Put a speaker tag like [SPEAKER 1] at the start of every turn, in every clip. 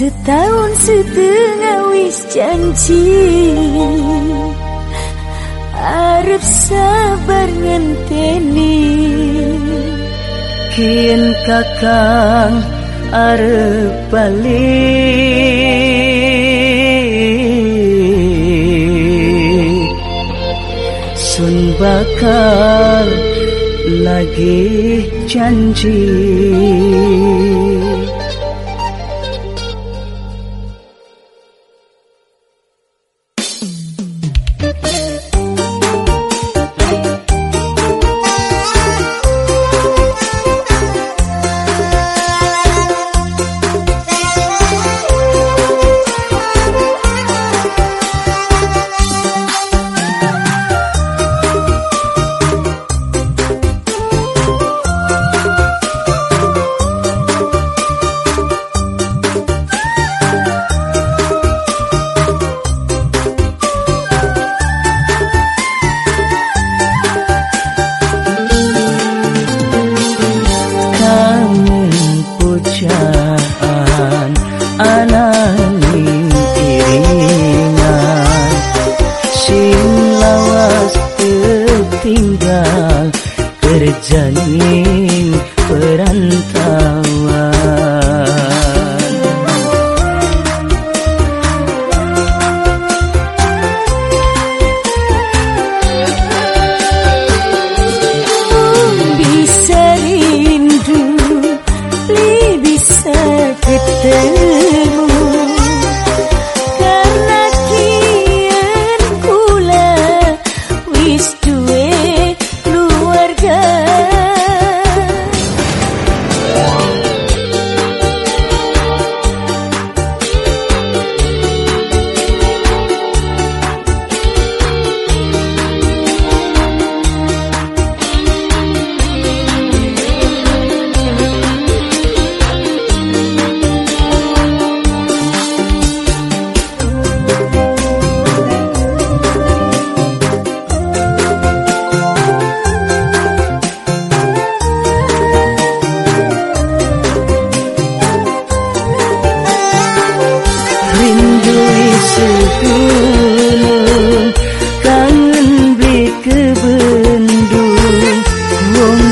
[SPEAKER 1] Setahun setengah wis janji. Arep sabar ngenteni.
[SPEAKER 2] Kien kakang arep balik. Sun bakal lagi janji ಮು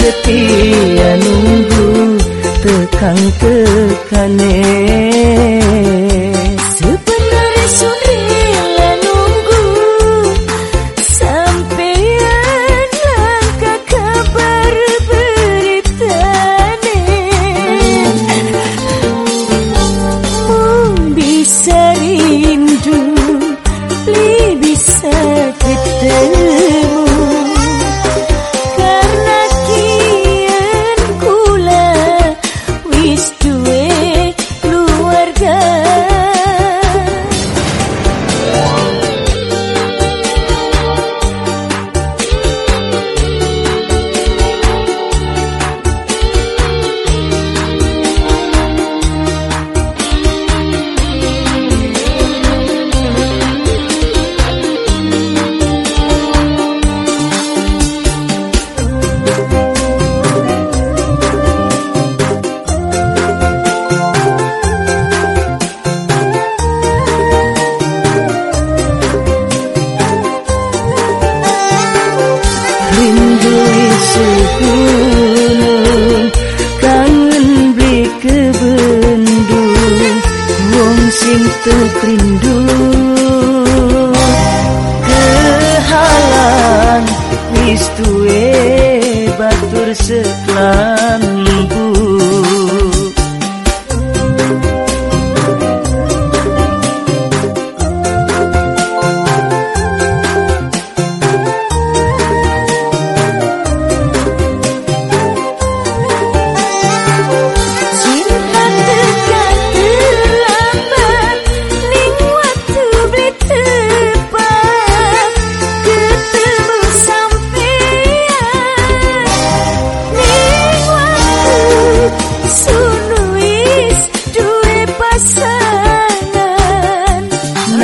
[SPEAKER 2] setia nunggu tekan tekane lembu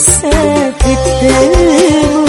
[SPEAKER 1] Bisa rindu, bisa ketemu